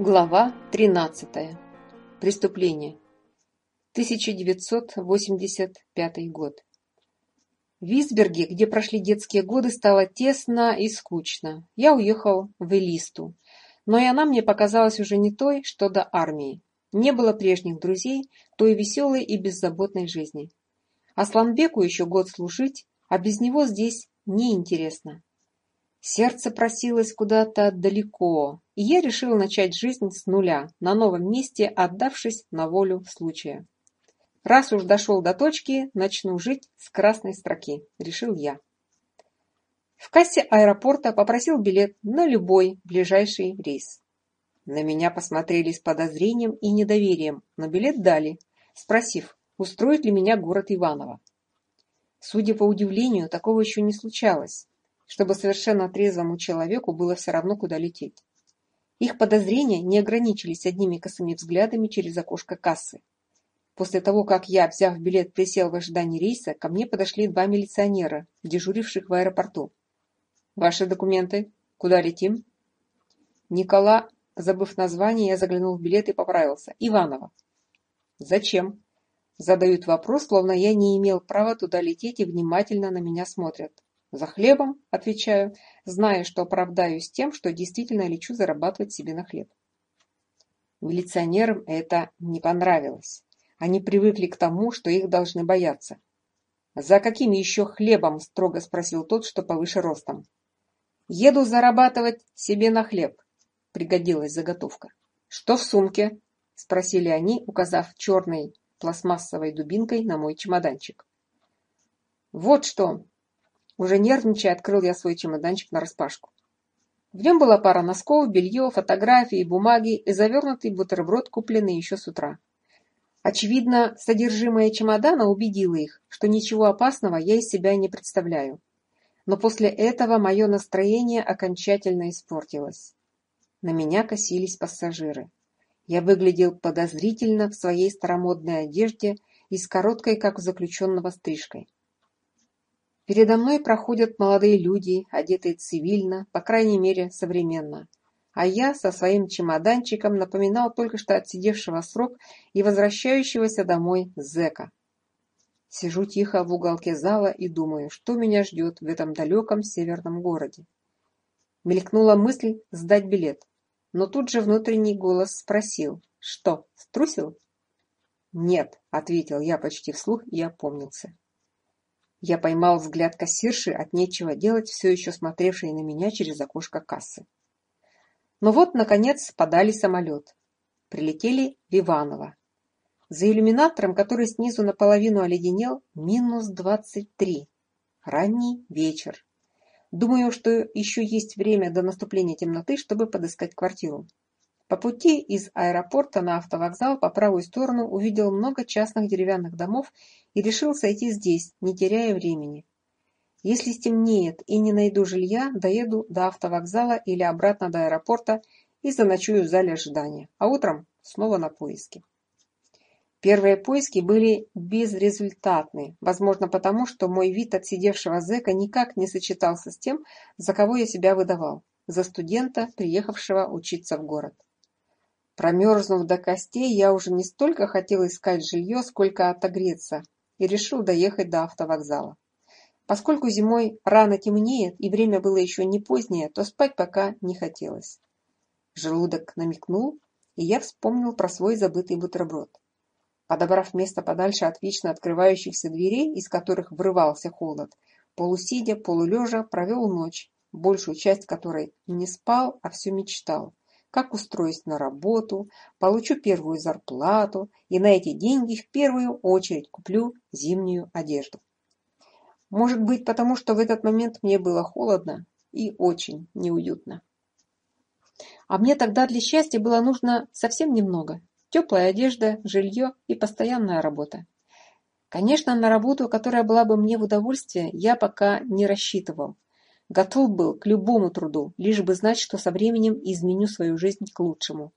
Глава 13. Преступление. 1985 год. В Висберге, где прошли детские годы, стало тесно и скучно. Я уехал в Элисту, но и она мне показалась уже не той, что до армии. Не было прежних друзей, той веселой и беззаботной жизни. Асланбеку еще год служить, а без него здесь неинтересно. Сердце просилось куда-то далеко, и я решил начать жизнь с нуля, на новом месте, отдавшись на волю случая. Раз уж дошел до точки, начну жить с красной строки, решил я. В кассе аэропорта попросил билет на любой ближайший рейс. На меня посмотрели с подозрением и недоверием, но билет дали, спросив, устроит ли меня город Иваново. Судя по удивлению, такого еще не случалось чтобы совершенно трезвому человеку было все равно, куда лететь. Их подозрения не ограничились одними косыми взглядами через окошко кассы. После того, как я, взяв билет, присел в ожидании рейса, ко мне подошли два милиционера, дежуривших в аэропорту. «Ваши документы? Куда летим?» Никола, забыв название, я заглянул в билет и поправился. «Иванова». «Зачем?» Задают вопрос, словно я не имел права туда лететь и внимательно на меня смотрят за хлебом, отвечаю, зная, что оправдаюсь тем, что действительно лечу зарабатывать себе на хлеб. Милиционерам это не понравилось. Они привыкли к тому, что их должны бояться. «За каким еще хлебом?» – строго спросил тот, что повыше ростом. «Еду зарабатывать себе на хлеб», – пригодилась заготовка. «Что в сумке?» – спросили они, указав черной пластмассовой дубинкой на мой чемоданчик. «Вот что!» Уже нервничая, открыл я свой чемоданчик нараспашку. В нем была пара носков, белье, фотографии, бумаги и завернутый бутерброд, купленный еще с утра. Очевидно, содержимое чемодана убедило их, что ничего опасного я из себя не представляю. Но после этого мое настроение окончательно испортилось. На меня косились пассажиры. Я выглядел подозрительно в своей старомодной одежде и с короткой, как у заключенного, стрижкой. Передо мной проходят молодые люди, одетые цивильно, по крайней мере, современно. А я со своим чемоданчиком напоминал только что отсидевшего срок и возвращающегося домой зэка. Сижу тихо в уголке зала и думаю, что меня ждет в этом далеком северном городе. Мелькнула мысль сдать билет, но тут же внутренний голос спросил, что, струсил? «Нет», — ответил я почти вслух и опомнился. Я поймал взгляд кассирши от нечего делать, все еще смотревшей на меня через окошко кассы. Но вот, наконец, подали самолет. Прилетели в Иваново. За иллюминатором, который снизу наполовину оледенел, минус двадцать три. Ранний вечер. Думаю, что еще есть время до наступления темноты, чтобы подыскать квартиру. По пути из аэропорта на автовокзал по правую сторону увидел много частных деревянных домов и решил сойти здесь, не теряя времени. Если стемнеет и не найду жилья, доеду до автовокзала или обратно до аэропорта и заночую в зале ожидания, а утром снова на поиски. Первые поиски были безрезультатны, возможно потому, что мой вид отсидевшего зэка никак не сочетался с тем, за кого я себя выдавал, за студента, приехавшего учиться в город. Промерзнув до костей, я уже не столько хотел искать жилье, сколько отогреться, и решил доехать до автовокзала. Поскольку зимой рано темнеет и время было еще не позднее, то спать пока не хотелось. Желудок намекнул, и я вспомнил про свой забытый бутерброд. Подобрав место подальше от вечно открывающихся дверей, из которых врывался холод, полусидя, полулежа провел ночь, большую часть которой не спал, а все мечтал как устроюсь на работу, получу первую зарплату и на эти деньги в первую очередь куплю зимнюю одежду. Может быть, потому что в этот момент мне было холодно и очень неуютно. А мне тогда для счастья было нужно совсем немного. Теплая одежда, жилье и постоянная работа. Конечно, на работу, которая была бы мне в удовольствие, я пока не рассчитывал. Готов был к любому труду, лишь бы знать, что со временем изменю свою жизнь к лучшему.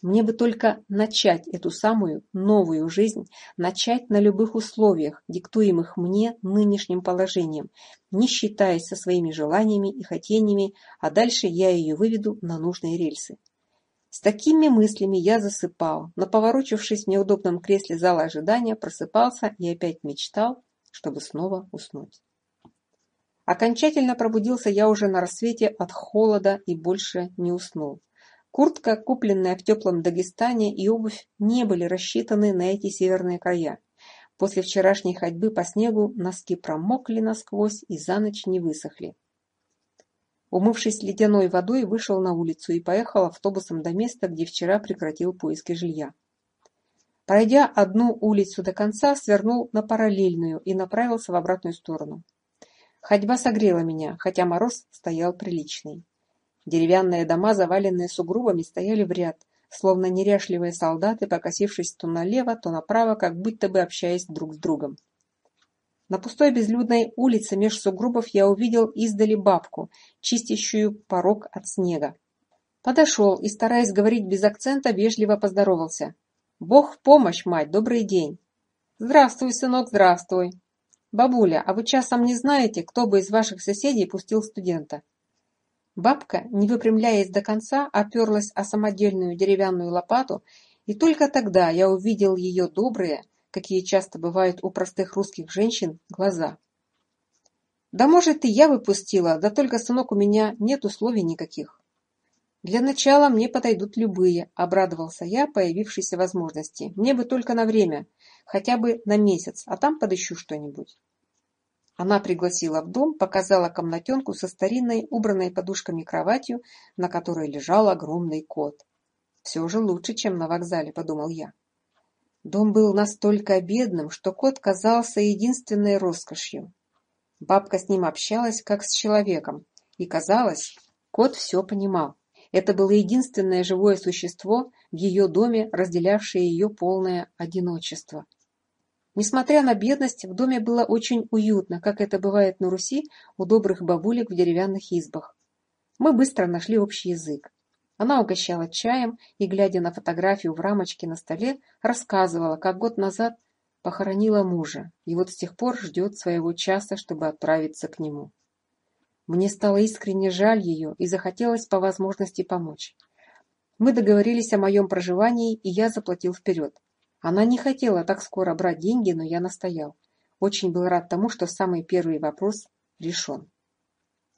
Мне бы только начать эту самую новую жизнь, начать на любых условиях, диктуемых мне нынешним положением, не считаясь со своими желаниями и хотениями, а дальше я ее выведу на нужные рельсы. С такими мыслями я засыпал, но, поворочившись в неудобном кресле зала ожидания, просыпался и опять мечтал, чтобы снова уснуть. Окончательно пробудился я уже на рассвете от холода и больше не уснул. Куртка, купленная в теплом Дагестане, и обувь не были рассчитаны на эти северные края. После вчерашней ходьбы по снегу носки промокли насквозь и за ночь не высохли. Умывшись ледяной водой, вышел на улицу и поехал автобусом до места, где вчера прекратил поиски жилья. Пройдя одну улицу до конца, свернул на параллельную и направился в обратную сторону. Ходьба согрела меня, хотя мороз стоял приличный. Деревянные дома, заваленные сугробами, стояли в ряд, словно неряшливые солдаты, покосившись то налево, то направо, как будто бы общаясь друг с другом. На пустой безлюдной улице меж сугробов я увидел издали бабку, чистящую порог от снега. Подошел и, стараясь говорить без акцента, вежливо поздоровался. «Бог в помощь, мать, добрый день!» «Здравствуй, сынок, здравствуй!» Бабуля, а вы часом не знаете, кто бы из ваших соседей пустил студента? Бабка, не выпрямляясь до конца, оперлась о самодельную деревянную лопату, и только тогда я увидел ее добрые, какие часто бывают у простых русских женщин, глаза. Да может и я выпустила, да только, сынок, у меня нет условий никаких. Для начала мне подойдут любые, обрадовался я появившейся возможности. Мне бы только на время – хотя бы на месяц, а там подыщу что-нибудь. Она пригласила в дом, показала комнатенку со старинной, убранной подушками кроватью, на которой лежал огромный кот. «Все же лучше, чем на вокзале», — подумал я. Дом был настолько бедным, что кот казался единственной роскошью. Бабка с ним общалась, как с человеком, и, казалось, кот все понимал. Это было единственное живое существо в ее доме, разделявшее ее полное одиночество. Несмотря на бедность, в доме было очень уютно, как это бывает на Руси у добрых бабулек в деревянных избах. Мы быстро нашли общий язык. Она угощала чаем и, глядя на фотографию в рамочке на столе, рассказывала, как год назад похоронила мужа, и вот с тех пор ждет своего часа, чтобы отправиться к нему. Мне стало искренне жаль ее и захотелось по возможности помочь. Мы договорились о моем проживании, и я заплатил вперед. Она не хотела так скоро брать деньги, но я настоял. Очень был рад тому, что самый первый вопрос решен.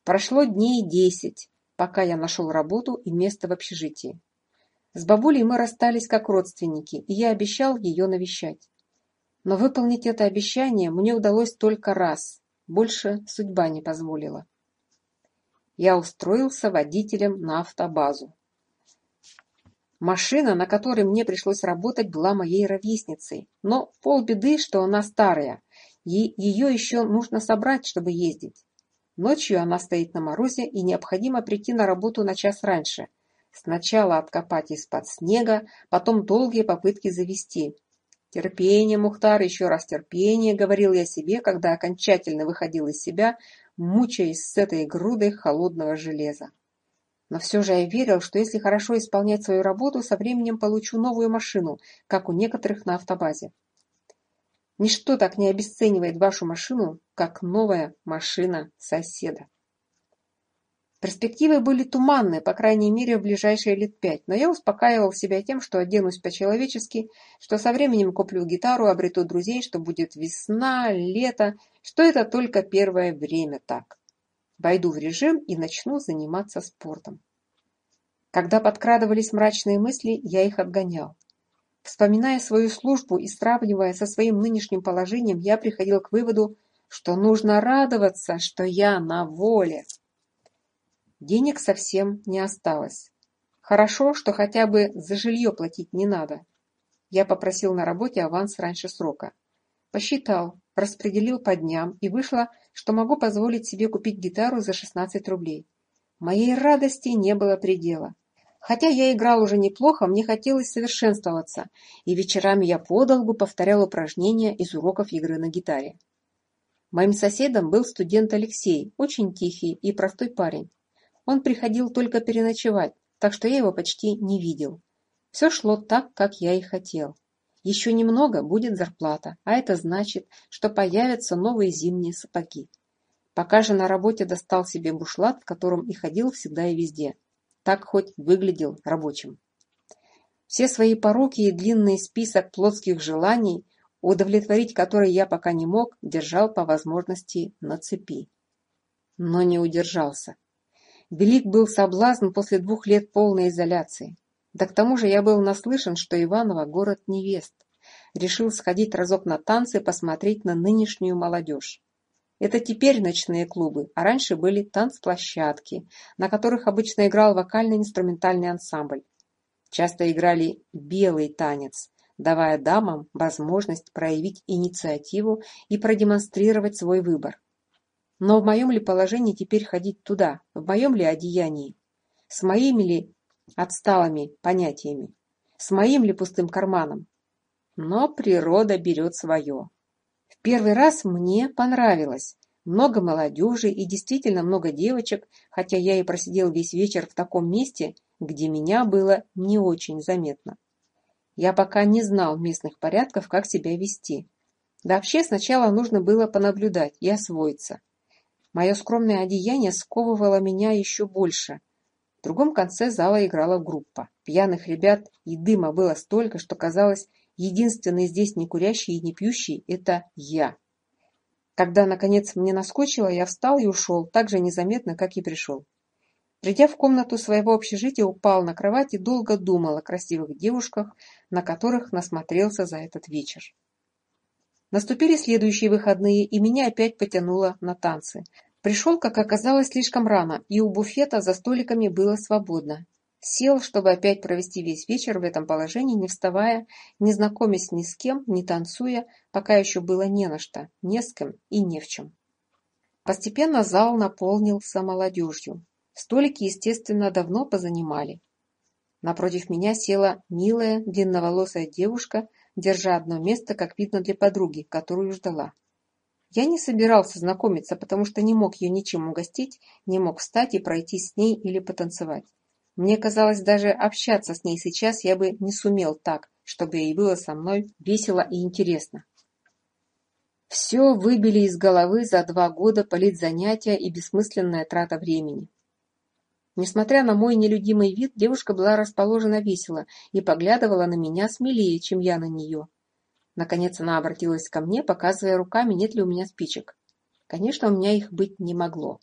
Прошло дней десять, пока я нашел работу и место в общежитии. С бабулей мы расстались как родственники, и я обещал ее навещать. Но выполнить это обещание мне удалось только раз. Больше судьба не позволила. Я устроился водителем на автобазу. Машина, на которой мне пришлось работать, была моей ровесницей. Но полбеды, что она старая, и ее еще нужно собрать, чтобы ездить. Ночью она стоит на морозе, и необходимо прийти на работу на час раньше. Сначала откопать из-под снега, потом долгие попытки завести. «Терпение, Мухтар, еще раз терпение», — говорил я себе, когда окончательно выходил из себя, мучаясь с этой грудой холодного железа. Но все же я верил, что если хорошо исполнять свою работу, со временем получу новую машину, как у некоторых на автобазе. Ничто так не обесценивает вашу машину, как новая машина соседа. Перспективы были туманны, по крайней мере, в ближайшие лет пять, но я успокаивал себя тем, что оденусь по-человечески, что со временем куплю гитару, обрету друзей, что будет весна, лето, что это только первое время так. Войду в режим и начну заниматься спортом. Когда подкрадывались мрачные мысли, я их отгонял. Вспоминая свою службу и сравнивая со своим нынешним положением, я приходил к выводу, что нужно радоваться, что я на воле. Денег совсем не осталось. Хорошо, что хотя бы за жилье платить не надо. Я попросил на работе аванс раньше срока. Посчитал, распределил по дням и вышло что могу позволить себе купить гитару за шестнадцать рублей. Моей радости не было предела. Хотя я играл уже неплохо, мне хотелось совершенствоваться, и вечерами я подолгу повторял упражнения из уроков игры на гитаре. Моим соседом был студент Алексей, очень тихий и простой парень. Он приходил только переночевать, так что я его почти не видел. Все шло так, как я и хотел. Еще немного будет зарплата, а это значит, что появятся новые зимние сапоги. Пока же на работе достал себе бушлат, в котором и ходил всегда и везде. Так хоть выглядел рабочим. Все свои пороки и длинный список плотских желаний, удовлетворить которые я пока не мог, держал по возможности на цепи. Но не удержался. Велик был соблазн после двух лет полной изоляции. Да к тому же я был наслышан, что Иваново – город невест. Решил сходить разок на танцы, и посмотреть на нынешнюю молодежь. Это теперь ночные клубы, а раньше были танцплощадки, на которых обычно играл вокально-инструментальный ансамбль. Часто играли белый танец, давая дамам возможность проявить инициативу и продемонстрировать свой выбор. Но в моем ли положении теперь ходить туда, в моем ли одеянии? С моими ли отсталыми понятиями, с моим ли пустым карманом. Но природа берет свое. В первый раз мне понравилось. Много молодежи и действительно много девочек, хотя я и просидел весь вечер в таком месте, где меня было не очень заметно. Я пока не знал местных порядков, как себя вести. Да вообще сначала нужно было понаблюдать и освоиться. Мое скромное одеяние сковывало меня еще больше – в другом конце зала играла группа. Пьяных ребят и дыма было столько, что казалось, единственный здесь не курящий и не пьющий – это я. Когда, наконец, мне наскочило, я встал и ушел, так же незаметно, как и пришел. Придя в комнату своего общежития, упал на кровать и долго думал о красивых девушках, на которых насмотрелся за этот вечер. Наступили следующие выходные, и меня опять потянуло на танцы – Пришел, как оказалось, слишком рано, и у буфета за столиками было свободно. Сел, чтобы опять провести весь вечер в этом положении, не вставая, не знакомясь ни с кем, не танцуя, пока еще было не на что, не с кем и не в чем. Постепенно зал наполнился молодежью. Столики, естественно, давно позанимали. Напротив меня села милая, длинноволосая девушка, держа одно место, как видно, для подруги, которую ждала. Я не собирался знакомиться, потому что не мог ее ничем угостить, не мог встать и пройти с ней или потанцевать. Мне казалось, даже общаться с ней сейчас я бы не сумел так, чтобы ей было со мной весело и интересно. Все выбили из головы за два года политзанятия и бессмысленная трата времени. Несмотря на мой нелюдимый вид, девушка была расположена весело и поглядывала на меня смелее, чем я на нее. Наконец она обратилась ко мне, показывая руками, нет ли у меня спичек. Конечно, у меня их быть не могло.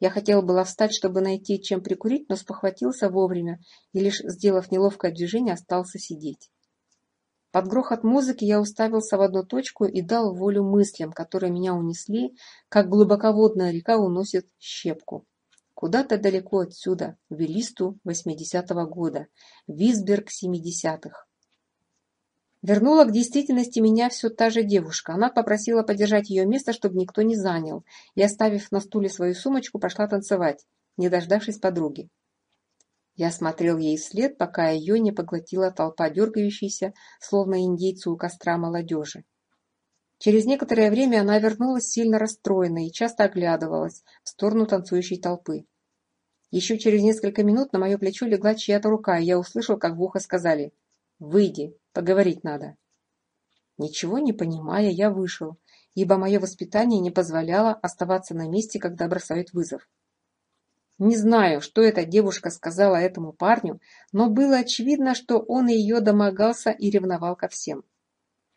Я хотел было встать, чтобы найти, чем прикурить, но спохватился вовремя и лишь, сделав неловкое движение, остался сидеть. Под грохот музыки я уставился в одну точку и дал волю мыслям, которые меня унесли, как глубоководная река уносит щепку. Куда-то далеко отсюда, в Велисту 80-го года, Висберг 70-х. Вернула к действительности меня все та же девушка. Она попросила подержать ее место, чтобы никто не занял, и, оставив на стуле свою сумочку, пошла танцевать, не дождавшись подруги. Я смотрел ей вслед, пока ее не поглотила толпа дергающейся, словно индейцу у костра молодежи. Через некоторое время она вернулась сильно расстроенной и часто оглядывалась в сторону танцующей толпы. Еще через несколько минут на мое плечо легла чья-то рука, и я услышал, как в ухо сказали – выйди поговорить надо. Ничего не понимая я вышел. Ибо мое воспитание не позволяло оставаться на месте когда бросают вызов. Не знаю что эта девушка сказала этому парню но было очевидно что он ее домогался и ревновал ко всем.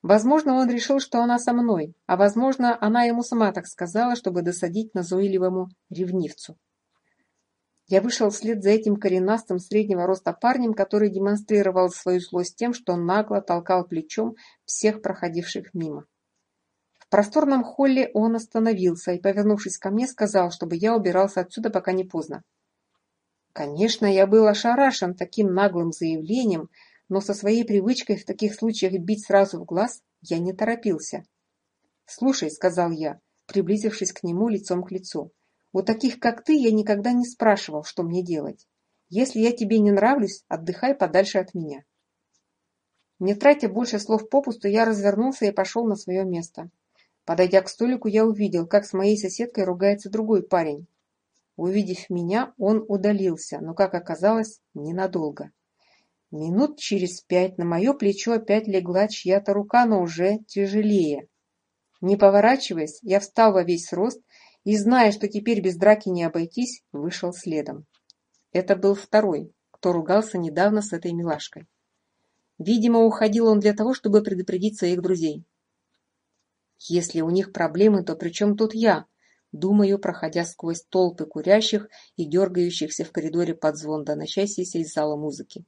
Возможно, он решил, что она со мной, а возможно, она ему сама так сказала, чтобы досадить назойливому ревнивцу. Я вышел вслед за этим коренастым среднего роста парнем, который демонстрировал свою злость тем, что нагло толкал плечом всех проходивших мимо. В просторном холле он остановился и, повернувшись ко мне, сказал, чтобы я убирался отсюда, пока не поздно. Конечно, я был ошарашен таким наглым заявлением, но со своей привычкой в таких случаях бить сразу в глаз я не торопился. «Слушай», — сказал я, приблизившись к нему лицом к лицу, — у таких как ты я никогда не спрашивал что мне делать. Если я тебе не нравлюсь отдыхай подальше от меня. Не тратя больше слов попусту я развернулся и пошел на свое место. Подойдя к столику я увидел как с моей соседкой ругается другой парень. Увидев меня он удалился но как оказалось ненадолго. Минут через пять на мое плечо опять легла чья-то рука, но уже тяжелее. Не поворачиваясь, я встал во весь рост и зная, что теперь без драки не обойтись, вышел следом. Это был второй, кто ругался недавно с этой милашкой. Видимо, уходил он для того, чтобы предупредить своих друзей. Если у них проблемы, то при чем тут я? Думаю, проходя сквозь толпы курящих и дергающихся в коридоре под звон, доносящийся из зала музыки.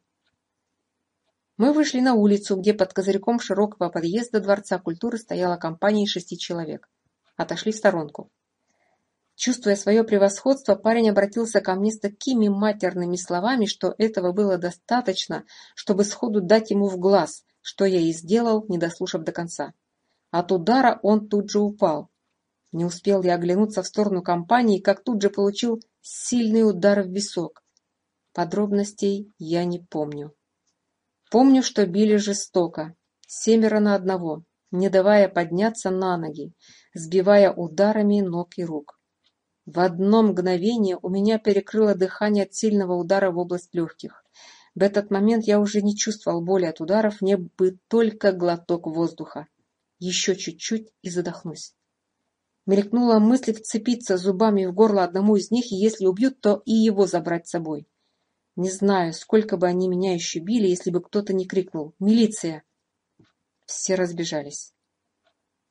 Мы вышли на улицу, где под козырьком широкого подъезда Дворца культуры стояла компания из шести человек. Отошли в сторонку. Чувствуя свое превосходство, парень обратился ко мне с такими матерными словами, что этого было достаточно, чтобы сходу дать ему в глаз, что я и сделал, не дослушав до конца. От удара он тут же упал. Не успел я оглянуться в сторону компании, как тут же получил сильный удар в висок. Подробностей я не помню. Помню, что били жестоко, семеро на одного, не давая подняться на ноги, сбивая ударами ног и рук. В одно мгновение у меня перекрыло дыхание от сильного удара в область легких. В этот момент я уже не чувствовал боли от ударов, мне бы только глоток воздуха. Еще чуть-чуть и задохнусь. Мелькнула мысль вцепиться зубами в горло одному из них, и если убьют, то и его забрать с собой. Не знаю, сколько бы они меня еще били, если бы кто-то не крикнул «Милиция!». Все разбежались.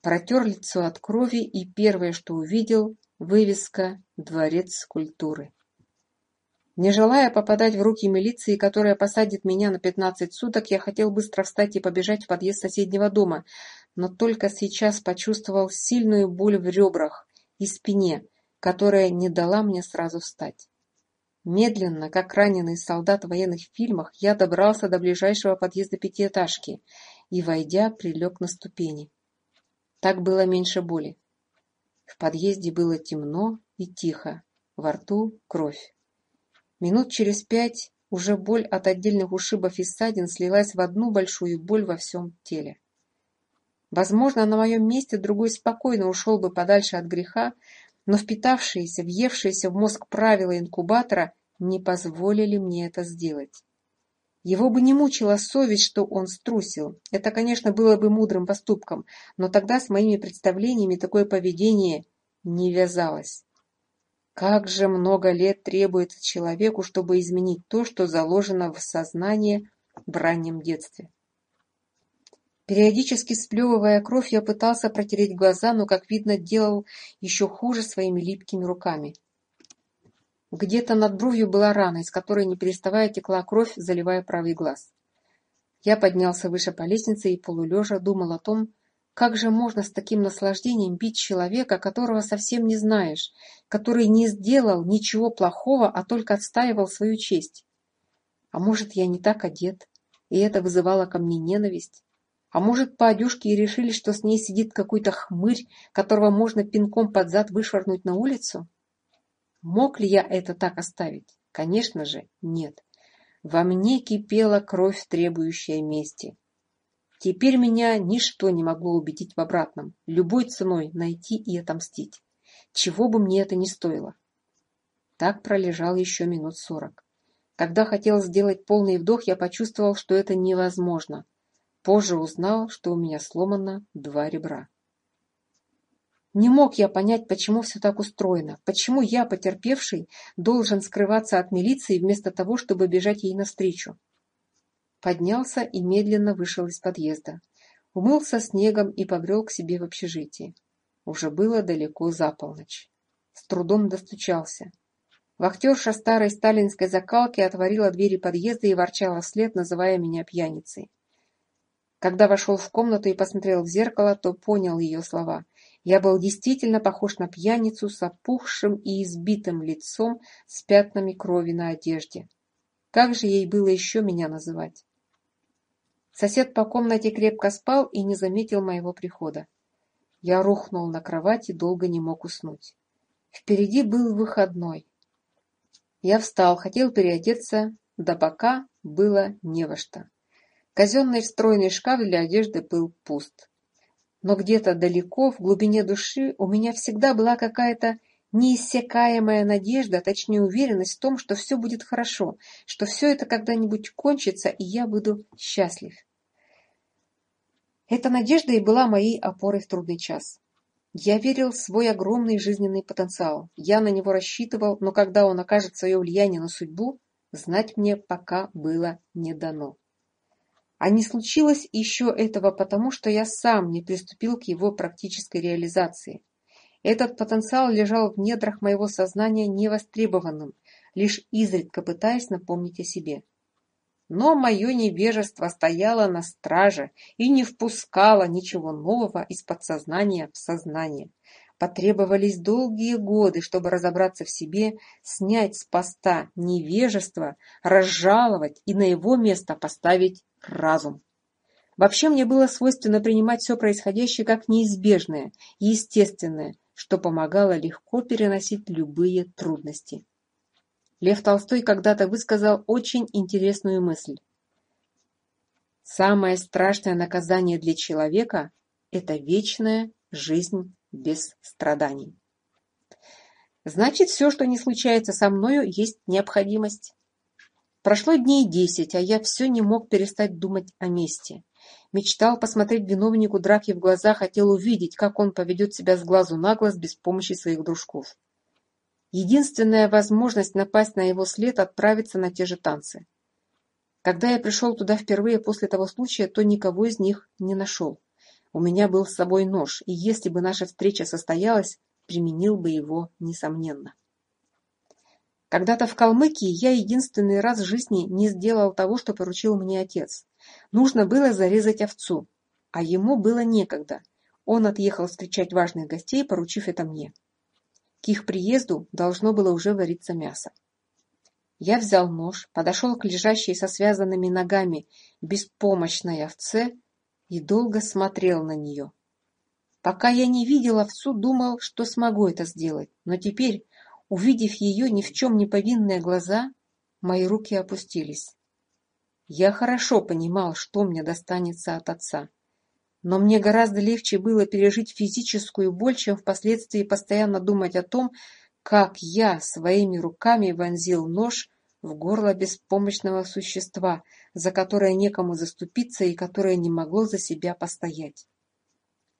Протер лицо от крови, и первое, что увидел, вывеска «Дворец культуры». Не желая попадать в руки милиции, которая посадит меня на пятнадцать суток, я хотел быстро встать и побежать в подъезд соседнего дома, но только сейчас почувствовал сильную боль в ребрах и спине, которая не дала мне сразу встать. Медленно, как раненый солдат в военных фильмах, я добрался до ближайшего подъезда пятиэтажки и, войдя, прилег на ступени. Так было меньше боли. В подъезде было темно и тихо, во рту кровь. Минут через пять уже боль от отдельных ушибов и ссадин слилась в одну большую боль во всем теле. Возможно, на моем месте другой спокойно ушел бы подальше от греха, но впитавшиеся, въевшиеся в мозг правила инкубатора не позволили мне это сделать. Его бы не мучила совесть, что он струсил. Это, конечно, было бы мудрым поступком, но тогда с моими представлениями такое поведение не вязалось. Как же много лет требуется человеку, чтобы изменить то, что заложено в сознание в раннем детстве. Периодически сплевывая кровь, я пытался протереть глаза, но, как видно, делал еще хуже своими липкими руками. Где-то над бровью была рана, из которой, не переставая, текла кровь, заливая правый глаз. Я поднялся выше по лестнице и полулежа думал о том, как же можно с таким наслаждением бить человека, которого совсем не знаешь, который не сделал ничего плохого, а только отстаивал свою честь? А может, я не так одет, и это вызывало ко мне ненависть? А может, по одежке и решили, что с ней сидит какой-то хмырь, которого можно пинком под зад вышвырнуть на улицу? Мог ли я это так оставить? Конечно же, нет. Во мне кипела кровь, требующая мести. Теперь меня ничто не могло убедить в обратном, любой ценой найти и отомстить. Чего бы мне это ни стоило. Так пролежал еще минут сорок. Когда хотел сделать полный вдох, я почувствовал, что это невозможно. Позже узнал, что у меня сломано два ребра. Не мог я понять, почему все так устроено, почему я, потерпевший, должен скрываться от милиции вместо того, чтобы бежать ей навстречу. Поднялся и медленно вышел из подъезда. Умылся снегом и побрел к себе в общежитии. Уже было далеко за полночь. С трудом достучался. Вахтерша старой сталинской закалки отворила двери подъезда и ворчала вслед, называя меня пьяницей. Когда вошел в комнату и посмотрел в зеркало, то понял ее слова. Я был действительно похож на пьяницу с опухшим и избитым лицом с пятнами крови на одежде. Как же ей было еще меня называть? Сосед по комнате крепко спал и не заметил моего прихода. Я рухнул на кровать и долго не мог уснуть. Впереди был выходной. Я встал, хотел переодеться, до бока было не во что. Казенный встроенный шкаф для одежды был пуст. Но где-то далеко, в глубине души, у меня всегда была какая-то неиссякаемая надежда, точнее уверенность в том, что все будет хорошо, что все это когда-нибудь кончится, и я буду счастлив. Эта надежда и была моей опорой в трудный час. Я верил в свой огромный жизненный потенциал. Я на него рассчитывал, но когда он окажет свое влияние на судьбу, знать мне пока было не дано. А не случилось еще этого потому, что я сам не приступил к его практической реализации. Этот потенциал лежал в недрах моего сознания невостребованным, лишь изредка пытаясь напомнить о себе. Но мое невежество стояло на страже и не впускало ничего нового из подсознания в сознание потребовались долгие годы, чтобы разобраться в себе, снять с поста невежество, разжаловать и на его место поставить разум. Вообще мне было свойственно принимать все происходящее как неизбежное, и естественное, что помогало легко переносить любые трудности. Лев Толстой когда-то высказал очень интересную мысль. Самое страшное наказание для человека – это вечная жизнь без страданий. Значит, все, что не случается со мною, есть необходимость. Прошло дней десять, а я все не мог перестать думать о мести. Мечтал посмотреть виновнику драки в глаза, хотел увидеть, как он поведет себя с глазу на глаз без помощи своих дружков. Единственная возможность напасть на его след – отправиться на те же танцы. Когда я пришел туда впервые после того случая, то никого из них не нашел. У меня был с собой нож, и если бы наша встреча состоялась, применил бы его, несомненно. Когда-то в Калмыкии я единственный раз в жизни не сделал того, что поручил мне отец. Нужно было зарезать овцу, а ему было некогда. Он отъехал встречать важных гостей, поручив это мне. К их приезду должно было уже вариться мясо. Я взял нож, подошел к лежащей со связанными ногами беспомощной овце и долго смотрел на нее. Пока я не видела Всу, думал, что смогу это сделать, но теперь, увидев ее ни в чем не повинные глаза, мои руки опустились. Я хорошо понимал, что мне достанется от отца. Но мне гораздо легче было пережить физическую боль, чем впоследствии постоянно думать о том, как я своими руками вонзил нож в горло беспомощного существа, за которое некому заступиться и которое не могло за себя постоять.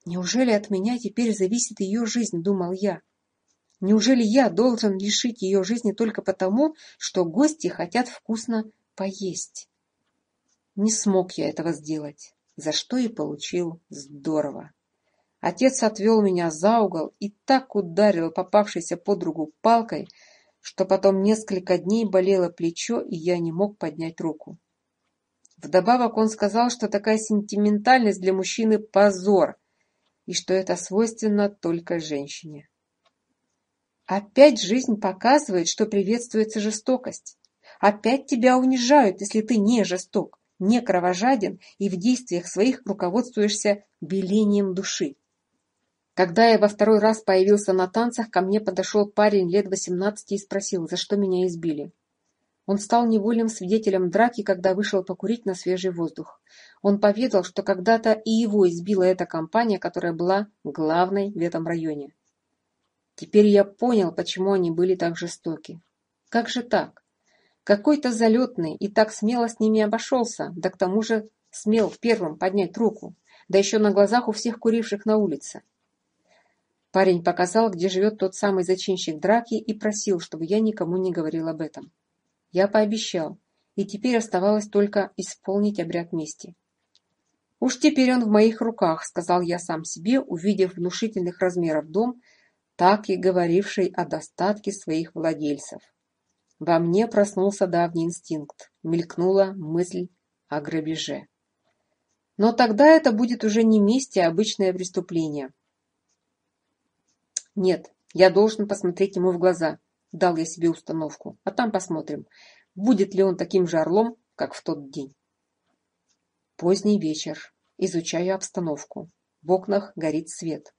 «Неужели от меня теперь зависит ее жизнь?» — думал я. «Неужели я должен лишить ее жизни только потому, что гости хотят вкусно поесть?» Не смог я этого сделать, за что и получил здорово. Отец отвел меня за угол и так ударил попавшейся подругу палкой, что потом несколько дней болело плечо, и я не мог поднять руку. Вдобавок он сказал, что такая сентиментальность для мужчины – позор, и что это свойственно только женщине. Опять жизнь показывает, что приветствуется жестокость. Опять тебя унижают, если ты не жесток, не кровожаден и в действиях своих руководствуешься белением души. Когда я во второй раз появился на танцах, ко мне подошел парень лет восемнадцати и спросил, за что меня избили. Он стал невольным свидетелем драки, когда вышел покурить на свежий воздух. Он поведал, что когда-то и его избила эта компания, которая была главной в этом районе. Теперь я понял, почему они были так жестоки. Как же так? Какой-то залетный и так смело с ними обошелся, да к тому же смел первым поднять руку, да еще на глазах у всех куривших на улице. Парень показал, где живет тот самый зачинщик драки, и просил, чтобы я никому не говорил об этом. Я пообещал, и теперь оставалось только исполнить обряд мести. «Уж теперь он в моих руках», — сказал я сам себе, увидев внушительных размеров дом, так и говоривший о достатке своих владельцев. Во мне проснулся давний инстинкт, мелькнула мысль о грабеже. Но тогда это будет уже не месть, а обычное преступление. Нет, я должен посмотреть ему в глаза, дал я себе установку, а там посмотрим, будет ли он таким же орлом, как в тот день. Поздний вечер. Изучаю обстановку. В окнах горит свет.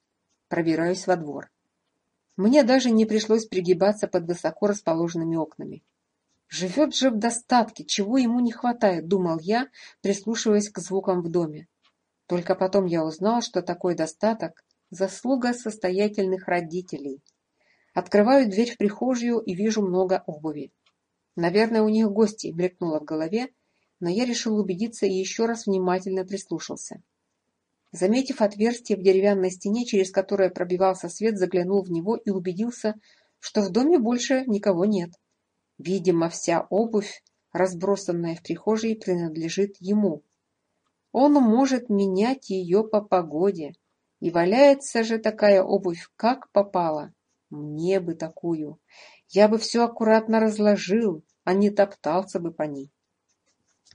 Пробираюсь во двор. Мне даже не пришлось пригибаться под высоко расположенными окнами. Живет же в достатке, чего ему не хватает, думал я, прислушиваясь к звукам в доме. Только потом я узнал, что такой достаток заслуга состоятельных родителей. Открываю дверь в прихожую и вижу много обуви. Наверное, у них гости, мелькнуло в голове, но я решил убедиться и еще раз внимательно прислушался. Заметив отверстие в деревянной стене, через которое пробивался свет, заглянул в него и убедился, что в доме больше никого нет. Видимо, вся обувь, разбросанная в прихожей, принадлежит ему. Он может менять ее по погоде и валяется же такая обувь, как попало. Мне бы такую. Я бы все аккуратно разложил, а не топтался бы по ней.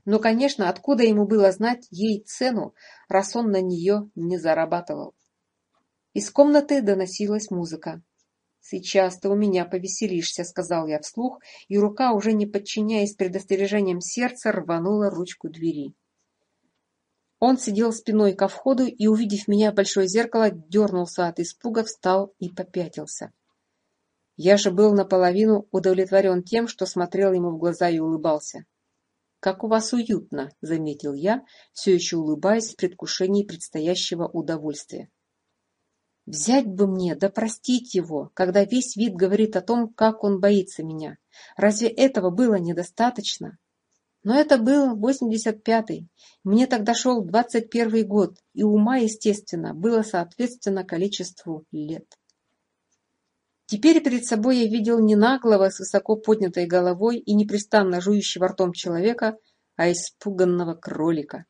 Но, конечно, откуда ему было знать ей цену, раз он на нее не зарабатывал? Из комнаты доносилась музыка. «Сейчас ты у меня повеселишься», — сказал я вслух, и рука, уже не подчиняясь предостережениям сердца, рванула ручку двери. Он сидел спиной ко входу и, увидев меня в большое зеркало, дернулся от испуга, встал и попятился. Я же был наполовину удовлетворен тем, что смотрел ему в глаза и улыбался. «Как у вас уютно!» — заметил я, все еще улыбаясь в предвкушении предстоящего удовольствия. Взять бы мне, да простить его, когда весь вид говорит о том, как он боится меня. Разве этого было недостаточно? Но это был восемьдесят пятый, мне тогда шел двадцать первый год, и ума, естественно, было соответственно количеству лет. Теперь перед собой я видел не наглого, с высоко поднятой головой и непрестанно жующего ртом человека, а испуганного кролика.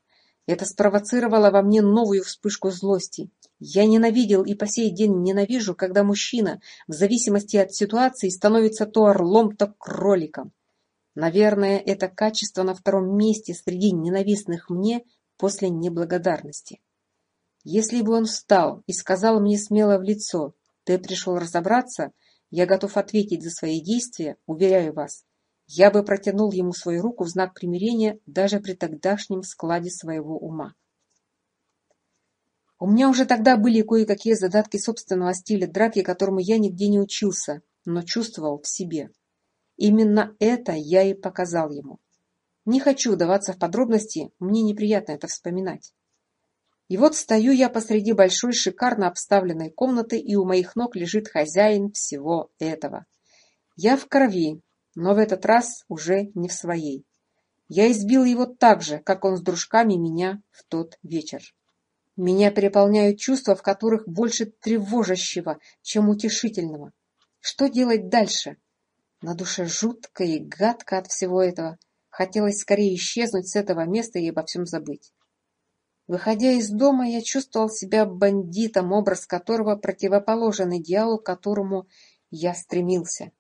Это спровоцировало во мне новую вспышку злости. Я ненавидел и по сей день ненавижу, когда мужчина, в зависимости от ситуации, становится то орлом, то кроликом. Наверное, это качество на втором месте среди ненавистных мне после неблагодарности. Если бы он встал и сказал мне смело в лицо, «Ты пришел разобраться», я готов ответить за свои действия, уверяю вас. Я бы протянул ему свою руку в знак примирения даже при тогдашнем складе своего ума. У меня уже тогда были кое-какие задатки собственного стиля драки, которому я нигде не учился, но чувствовал в себе. Именно это я и показал ему. Не хочу вдаваться в подробности, мне неприятно это вспоминать. И вот стою я посреди большой шикарно обставленной комнаты, и у моих ног лежит хозяин всего этого. Я в крови, но в этот раз уже не в своей. Я избил его так же, как он с дружками меня в тот вечер. Меня переполняют чувства, в которых больше тревожащего, чем утешительного. Что делать дальше? На душе жутко и гадко от всего этого. Хотелось скорее исчезнуть с этого места и обо всем забыть. Выходя из дома, я чувствовал себя бандитом, образ которого противоположен идеалу, к которому я стремился.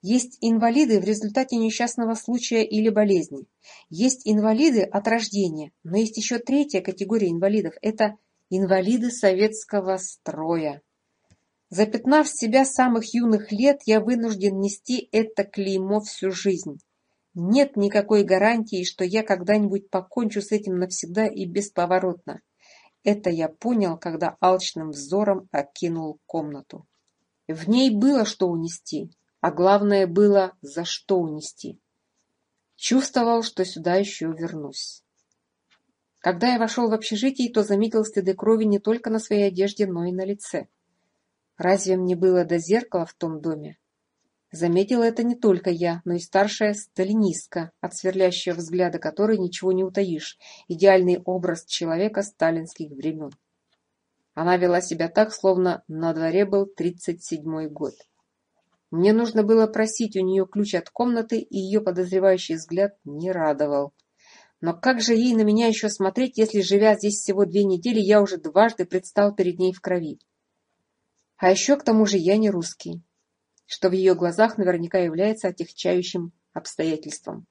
Есть инвалиды в результате несчастного случая или болезни. Есть инвалиды от рождения, но есть еще третья категория инвалидов – это инвалиды советского строя. За пятнадцать себя самых юных лет я вынужден нести это клеймо всю жизнь. Нет никакой гарантии, что я когда-нибудь покончу с этим навсегда и бесповоротно. Это я понял, когда алчным взором окинул комнату. В ней было что унести, а главное было за что унести. Чувствовал, что сюда еще вернусь. Когда я вошел в общежитие, то заметил следы крови не только на своей одежде, но и на лице разве мне было до зеркала в том доме? Заметила это не только я, но и старшая сталинистка, от сверлящего взгляда которой ничего не утаишь, идеальный образ человека сталинских времен. Она вела себя так, словно на дворе был 37-й год. Мне нужно было просить у нее ключ от комнаты, и ее подозревающий взгляд не радовал. Но как же ей на меня еще смотреть, если, живя здесь всего две недели, я уже дважды предстал перед ней в крови? а еще к тому же я не русский, что в ее глазах наверняка является отягчающим обстоятельством.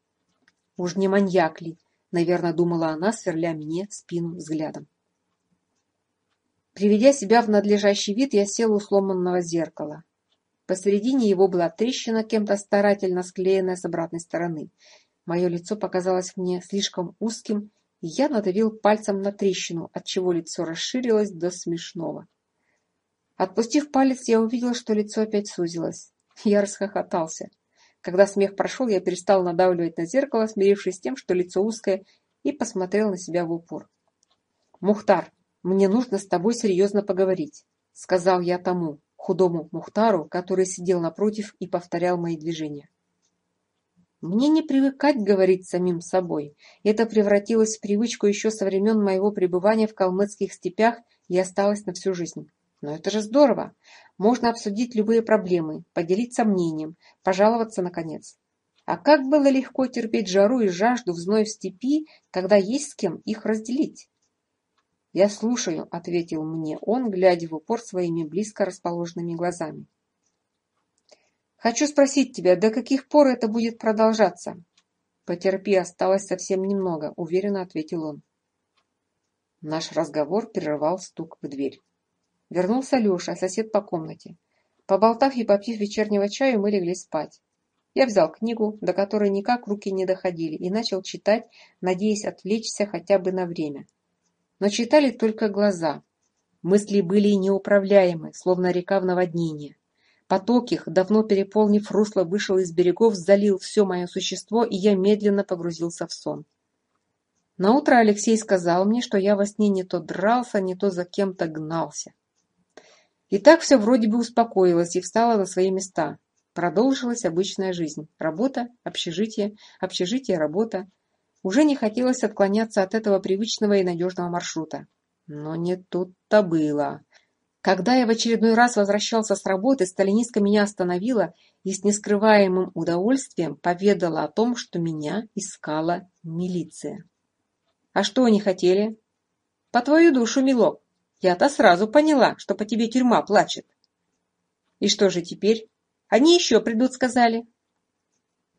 Уж не маньяк ли, наверное, думала она, сверля мне спину взглядом. Приведя себя в надлежащий вид, я сел у сломанного зеркала. Посередине его была трещина, кем-то старательно склеенная с обратной стороны. Мое лицо показалось мне слишком узким, и я надавил пальцем на трещину, отчего лицо расширилось до смешного. Отпустив палец, я увидел, что лицо опять сузилось. Я расхохотался. Когда смех прошел, я перестал надавливать на зеркало, смирившись с тем, что лицо узкое, и посмотрел на себя в упор. «Мухтар, мне нужно с тобой серьезно поговорить», — сказал я тому, худому Мухтару, который сидел напротив и повторял мои движения. Мне не привыкать говорить самим собой. Это превратилось в привычку еще со времен моего пребывания в калмыцких степях и осталось на всю жизнь. Но это же здорово! Можно обсудить любые проблемы, поделиться мнением, пожаловаться наконец. А как было легко терпеть жару и жажду в зной в степи, когда есть с кем их разделить? «Я слушаю», — ответил мне он, глядя в упор своими близко расположенными глазами. «Хочу спросить тебя, до каких пор это будет продолжаться?» «Потерпи, осталось совсем немного», — уверенно ответил он. Наш разговор прервал стук в дверь. Вернулся Леша, сосед по комнате. Поболтав и попив вечернего чаю, мы легли спать. Я взял книгу, до которой никак руки не доходили, и начал читать, надеясь отвлечься хотя бы на время. Но читали только глаза. Мысли были неуправляемы, словно река в наводнении. Поток их, давно переполнив русло, вышел из берегов, залил все мое существо, и я медленно погрузился в сон. Наутро Алексей сказал мне, что я во сне не то дрался, не то за кем-то гнался. И так все вроде бы успокоилось и встало на свои места. Продолжилась обычная жизнь. Работа, общежитие, общежитие, работа. Уже не хотелось отклоняться от этого привычного и надежного маршрута. Но не тут-то было. Когда я в очередной раз возвращался с работы, сталинистка меня остановила и с нескрываемым удовольствием поведала о том, что меня искала милиция. «А что они хотели?» «По твою душу, милок!» Я-то сразу поняла, что по тебе тюрьма плачет. И что же теперь? Они еще придут, сказали.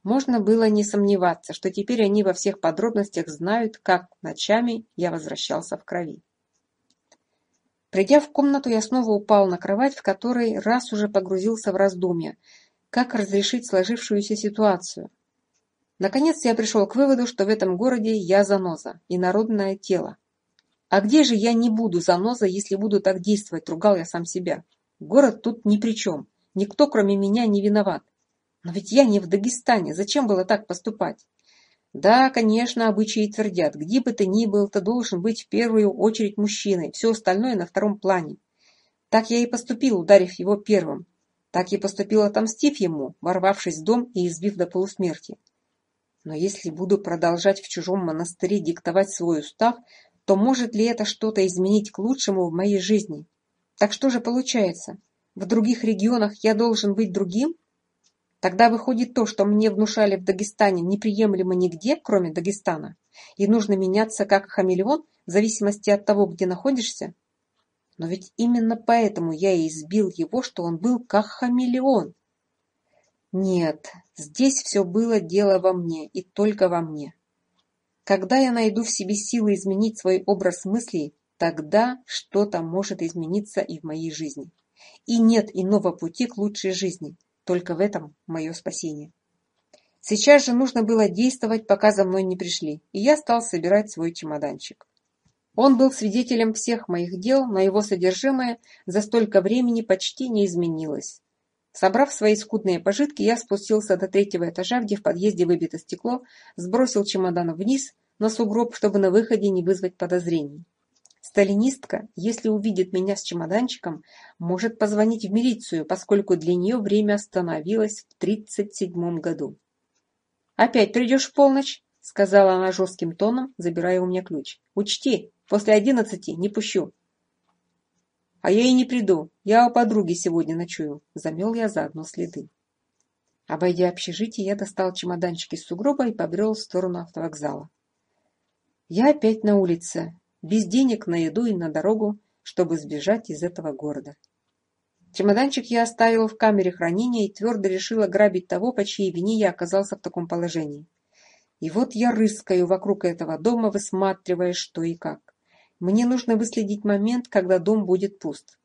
Можно было не сомневаться, что теперь они во всех подробностях знают, как ночами я возвращался в крови. Придя в комнату, я снова упал на кровать, в которой раз уже погрузился в раздумья, как разрешить сложившуюся ситуацию. Наконец я пришел к выводу, что в этом городе я заноза и народное тело, а где же я не буду заноза, если буду так действовать, ругал я сам себя. Город тут ни при чем. Никто, кроме меня, не виноват. Но ведь я не в Дагестане. Зачем было так поступать? Да, конечно, обычаи твердят. Где бы ты ни был, ты должен быть в первую очередь мужчиной. Все остальное на втором плане. Так я и поступил, ударив его первым. Так и поступил, отомстив ему, ворвавшись в дом и избив до полусмерти. Но если буду продолжать в чужом монастыре диктовать свой устав, то может ли это что-то изменить к лучшему в моей жизни? Так что же получается? В других регионах я должен быть другим? Тогда выходит то, что мне внушали в Дагестане, неприемлемо нигде, кроме Дагестана, и нужно меняться как хамелеон в зависимости от того, где находишься? Но ведь именно поэтому я и избил его, что он был как хамелеон. Нет, здесь все было дело во мне и только во мне. Когда я найду в себе силы изменить свой образ мыслей, тогда что-то может измениться и в моей жизни. И нет иного пути к лучшей жизни. Только в этом мое спасение. Сейчас же нужно было действовать, пока за мной не пришли, и я стал собирать свой чемоданчик. Он был свидетелем всех моих дел, но его содержимое за столько времени почти не изменилось. Собрав свои скудные пожитки, я спустился до третьего этажа, где в подъезде выбито стекло, сбросил чемодан вниз на сугроб, чтобы на выходе не вызвать подозрений. Сталинистка, если увидит меня с чемоданчиком, может позвонить в милицию, поскольку для нее время остановилось в 37 году. «Опять придешь в полночь?» — сказала она жестким тоном, забирая у меня ключ. «Учти, после одиннадцати не пущу а я и не приду. Я у подруги сегодня ночую», — замел я заодно следы. Обойдя общежитие, я достал чемоданчик из сугроба и побрел в сторону автовокзала. Я опять на улице, без денег на еду и на дорогу, чтобы сбежать из этого города. Чемоданчик я оставил в камере хранения и твердо решила грабить того, по чьей вине я оказался в таком положении. И вот я рыскаю вокруг этого дома, высматривая что и как. Мне нужно выследить момент, когда дом будет пуст.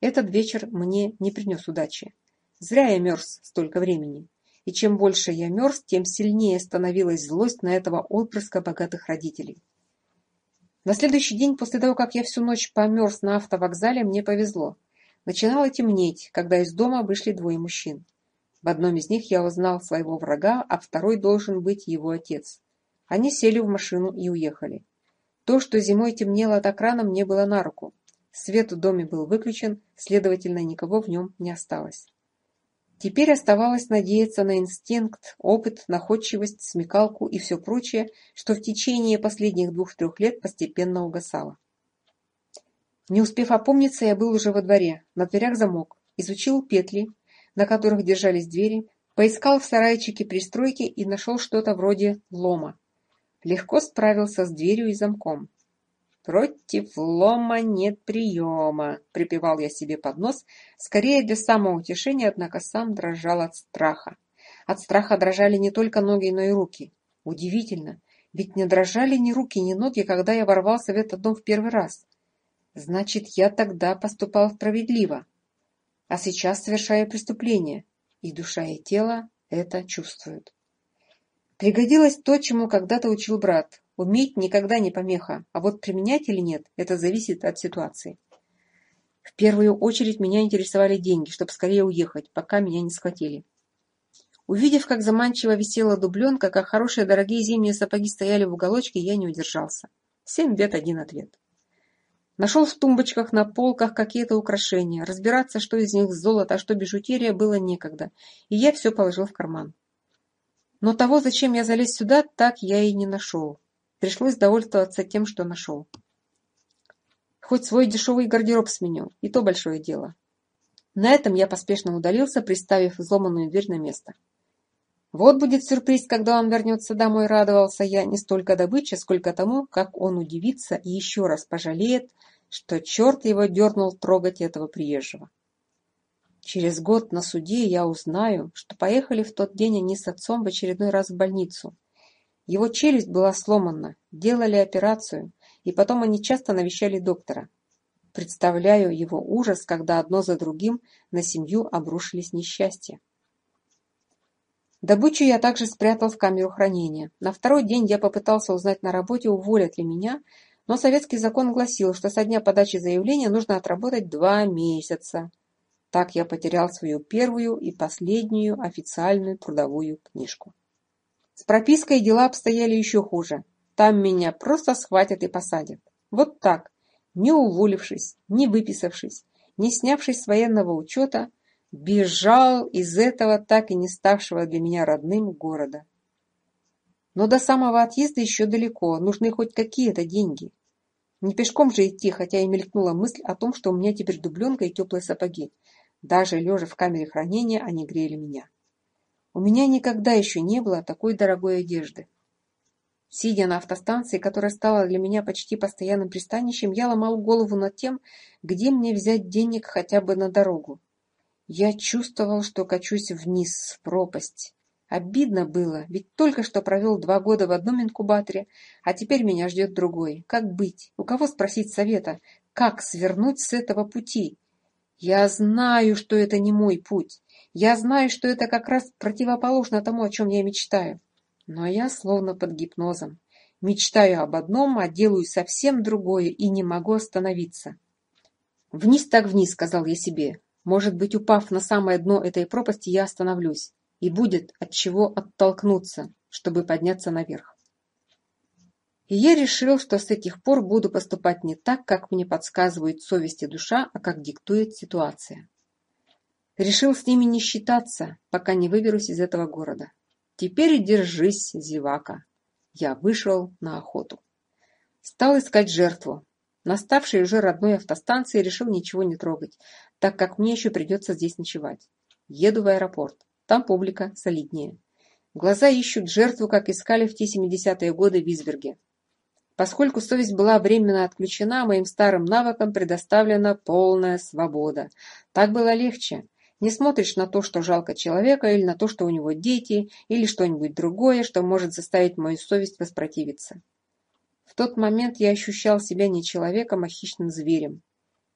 Этот вечер мне не принес удачи. Зря я мерз столько времени. И чем больше я мерз, тем сильнее становилась злость на этого отпрыска богатых родителей. На следующий день, после того, как я всю ночь померз на автовокзале, мне повезло. Начинало темнеть, когда из дома вышли двое мужчин. В одном из них я узнал своего врага, а второй должен быть его отец. Они сели в машину и уехали. То, что зимой темнело от окрана, мне было на руку. Свет в доме был выключен, следовательно, никого в нем не осталось. Теперь оставалось надеяться на инстинкт, опыт, находчивость, смекалку и все прочее, что в течение последних двух-трех лет постепенно угасало. Не успев опомниться, я был уже во дворе, на дверях замок, изучил петли, на которых держались двери, поискал в сарайчике пристройки и нашел что-то вроде лома. Легко справился с дверью и замком. «Против лома нет приема», — припевал я себе под нос, скорее для самоутешения, однако сам дрожал от страха. От страха дрожали не только ноги, но и руки. Удивительно, ведь не дрожали ни руки, ни ноги, когда я ворвался в этот дом в первый раз. Значит, я тогда поступал справедливо. А сейчас совершаю преступление, и душа и тело это чувствуют. Пригодилось то, чему когда-то учил брат. Уметь никогда не помеха, а вот применять или нет, это зависит от ситуации. В первую очередь меня интересовали деньги, чтобы скорее уехать, пока меня не схватили. Увидев, как заманчиво висела дубленка, как хорошие дорогие зимние сапоги стояли в уголочке, я не удержался. Семь бед, один ответ. Нашел в тумбочках на полках какие-то украшения. Разбираться, что из них золото, а что бижутерия, было некогда, и я все положил в карман. Но того, зачем я залез сюда, так я и не нашел. Пришлось довольствоваться тем, что нашел. Хоть свой дешевый гардероб сменил, и то большое дело. На этом я поспешно удалился, приставив взломанную дверь на место. Вот будет сюрприз, когда он вернется домой, радовался я не столько добыче, сколько тому, как он удивится и еще раз пожалеет, что черт его дернул трогать этого приезжего. Через год на суде я узнаю, что поехали в тот день они с отцом в очередной раз в больницу. Его челюсть была сломана, делали операцию, и потом они часто навещали доктора. Представляю его ужас, когда одно за другим на семью обрушились несчастья. Добычу я также спрятал в камеру хранения. На второй день я попытался узнать на работе, уволят ли меня, но советский закон гласил, что со дня подачи заявления нужно отработать два месяца. Так я потерял свою первую и последнюю официальную трудовую книжку. С пропиской дела обстояли еще хуже. Там меня просто схватят и посадят. Вот так, не уволившись, не выписавшись, не снявшись с военного учета, бежал из этого так и не ставшего для меня родным города. Но до самого отъезда еще далеко, нужны хоть какие-то деньги. Не пешком же идти, хотя и мелькнула мысль о том, что у меня теперь дубленка и теплые сапоги. Даже лежа в камере хранения они грели меня. У меня никогда еще не было такой дорогой одежды. Сидя на автостанции, которая стала для меня почти постоянным пристанищем, я ломал голову над тем, где мне взять денег хотя бы на дорогу. Я чувствовал, что качусь вниз, в пропасть. Обидно было, ведь только что провел два года в одном инкубаторе, а теперь меня ждет другой. Как быть? У кого спросить совета? Как свернуть с этого пути? Я знаю, что это не мой путь. Я знаю, что это как раз противоположно тому, о чем я мечтаю. Но я словно под гипнозом. Мечтаю об одном, а делаю совсем другое и не могу остановиться. «Вниз так вниз», — сказал я себе. «Может быть, упав на самое дно этой пропасти, я остановлюсь, и будет от чего оттолкнуться, чтобы подняться наверх». И Я решил, что с этих пор буду поступать не так, как мне подсказывает совесть и душа, а как диктует ситуация. Решил с ними не считаться, пока не выберусь из этого города. Теперь держись, зевака. Я вышел на охоту. Стал искать жертву. На уже родной автостанции решил ничего не трогать, так как мне еще придется здесь ночевать. Еду в аэропорт. Там публика солиднее. Глаза ищут жертву, как искали в те 70-е годы в Висберге. Поскольку совесть была временно отключена, моим старым навыкам предоставлена полная свобода. Так было легче. Не смотришь на то, что жалко человека, или на то, что у него дети, или что-нибудь другое, что может заставить мою совесть воспротивиться. В тот момент я ощущал себя не человеком, а хищным зверем.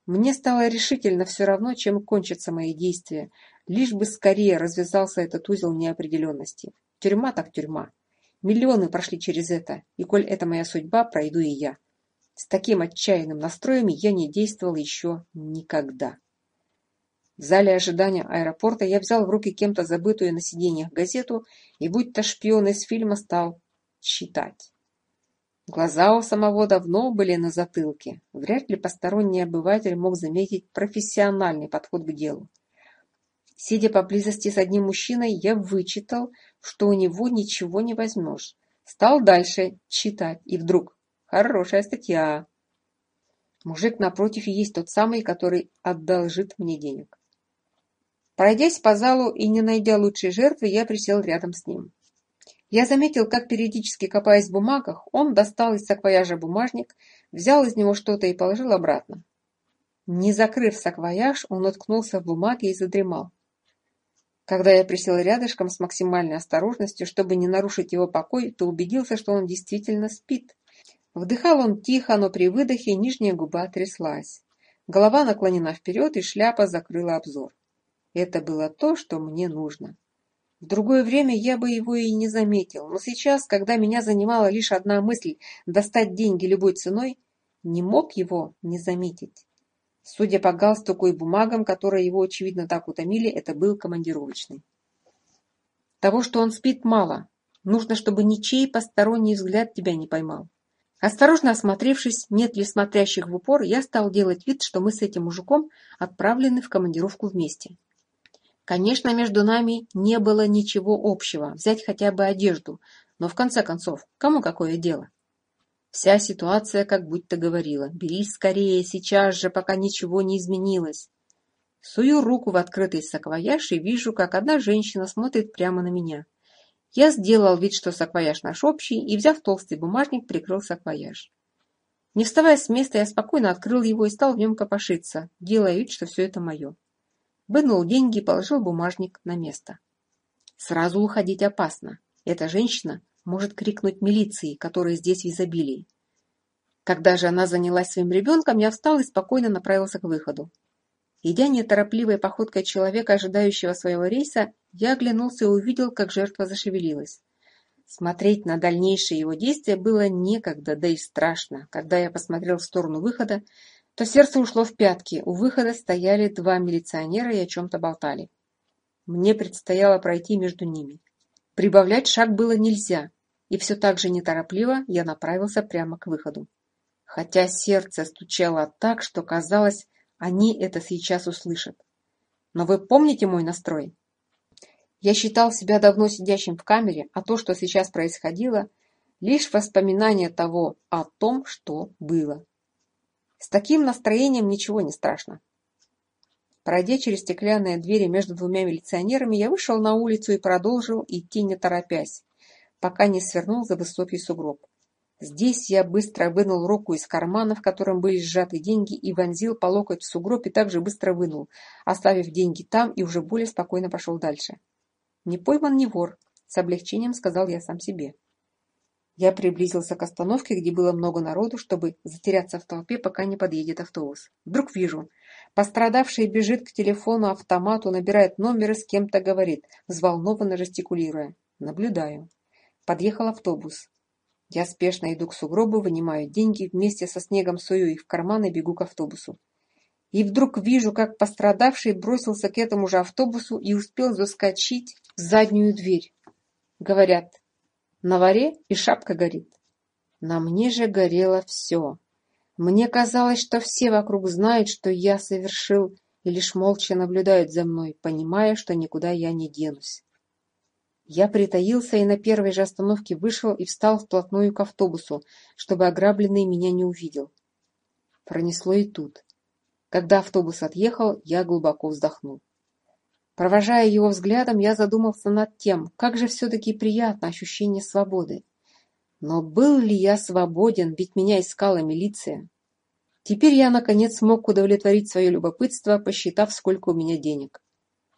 Мне стало решительно все равно, чем кончатся мои действия, лишь бы скорее развязался этот узел неопределенности. Тюрьма так тюрьма. Миллионы прошли через это, и коль это моя судьба, пройду и я. С таким отчаянным настроем я не действовал еще никогда. В зале ожидания аэропорта я взял в руки кем-то забытую на сиденьях газету и, будь то шпион из фильма, стал читать. Глаза у самого давно были на затылке. Вряд ли посторонний обыватель мог заметить профессиональный подход к делу. Сидя поблизости с одним мужчиной, я вычитал, что у него ничего не возьмешь. Стал дальше читать, и вдруг «Хорошая статья!» Мужик напротив и есть тот самый, который одолжит мне денег. Пройдясь по залу и не найдя лучшей жертвы, я присел рядом с ним. Я заметил, как периодически копаясь в бумагах, он достал из саквояжа бумажник, взял из него что-то и положил обратно. Не закрыв саквояж, он уткнулся в бумаге и задремал. Когда я присел рядышком с максимальной осторожностью, чтобы не нарушить его покой, то убедился, что он действительно спит. Вдыхал он тихо, но при выдохе нижняя губа тряслась. Голова наклонена вперед, и шляпа закрыла обзор. Это было то, что мне нужно. В другое время я бы его и не заметил, но сейчас, когда меня занимала лишь одна мысль – достать деньги любой ценой, не мог его не заметить. Судя по галстуку и бумагам, которые его, очевидно, так утомили, это был командировочный. Того, что он спит, мало. Нужно, чтобы ничей посторонний взгляд тебя не поймал. Осторожно осмотревшись, нет ли смотрящих в упор, я стал делать вид, что мы с этим мужиком отправлены в командировку вместе. Конечно, между нами не было ничего общего, взять хотя бы одежду, но в конце концов, кому какое дело? Вся ситуация как будто говорила: «Бери скорее, сейчас же, пока ничего не изменилось». Сую руку в открытый саквояж и вижу, как одна женщина смотрит прямо на меня. Я сделал вид, что саквояж наш общий, и, взяв толстый бумажник, прикрыл саквояж. Не вставая с места, я спокойно открыл его и стал в нем копошиться, делая вид, что все это мое. Вынул деньги и положил бумажник на место. Сразу уходить опасно. Эта женщина может крикнуть милиции, которые здесь в изобилии. Когда же она занялась своим ребенком, я встал и спокойно направился к выходу. Идя неторопливой походкой человека, ожидающего своего рейса, я оглянулся и увидел, как жертва зашевелилась. Смотреть на дальнейшие его действия было некогда, да и страшно. Когда я посмотрел в сторону выхода, то сердце ушло в пятки. У выхода стояли два милиционера и о чем-то болтали. Мне предстояло пройти между ними. Прибавлять шаг было нельзя, и все так же неторопливо я направился прямо к выходу. Хотя сердце стучало так, что казалось, они это сейчас услышат. Но вы помните мой настрой? Я считал себя давно сидящим в камере, а то, что сейчас происходило, лишь воспоминание того о том, что было. С таким настроением ничего не страшно. Пройдя через стеклянные двери между двумя милиционерами, я вышел на улицу и продолжил идти не торопясь, пока не свернул за высокий сугроб. Здесь я быстро вынул руку из кармана, в котором были сжаты деньги, и вонзил по локоть в сугроб и также быстро вынул, оставив деньги там и уже более спокойно пошел дальше. «Не пойман, не вор», — с облегчением сказал я сам себе. Я приблизился к остановке, где было много народу, чтобы затеряться в толпе, пока не подъедет автобус. Вдруг вижу. Пострадавший бежит к телефону, автомату, набирает номер и с кем-то говорит, взволнованно жестикулируя. Наблюдаю. Подъехал автобус. Я спешно иду к сугробу, вынимаю деньги, вместе со снегом сую их в карман и бегу к автобусу. И вдруг вижу, как пострадавший бросился к этому же автобусу и успел заскочить в заднюю дверь. Говорят, на варе и шапка горит. На мне же горело все. Мне казалось, что все вокруг знают, что я совершил, и лишь молча наблюдают за мной, понимая, что никуда я не денусь. Я притаился и на первой же остановке вышел и встал вплотную к автобусу, чтобы ограбленный меня не увидел. Пронесло и тут. Когда автобус отъехал, я глубоко вздохнул. Провожая его взглядом, я задумался над тем, как же все-таки приятно ощущение свободы. Но был ли я свободен, ведь меня искала милиция. Теперь я, наконец, смог удовлетворить свое любопытство, посчитав, сколько у меня денег.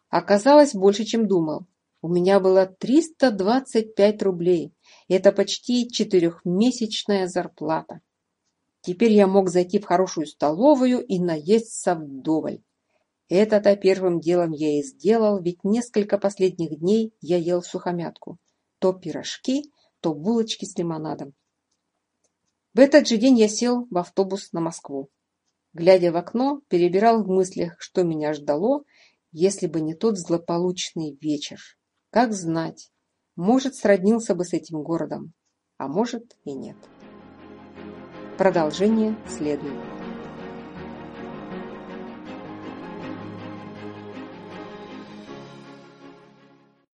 Оказалось, больше, чем думал. У меня было 325 рублей. И это почти четырехмесячная зарплата. Теперь я мог зайти в хорошую столовую и наесться вдоволь. Это-то первым делом я и сделал, ведь несколько последних дней я ел сухомятку. То пирожки, то булочки с лимонадом. В этот же день я сел в автобус на Москву. Глядя в окно, перебирал в мыслях, что меня ждало, если бы не тот злополучный вечер. Как знать, может, сроднился бы с этим городом, а может и нет. Продолжение следует.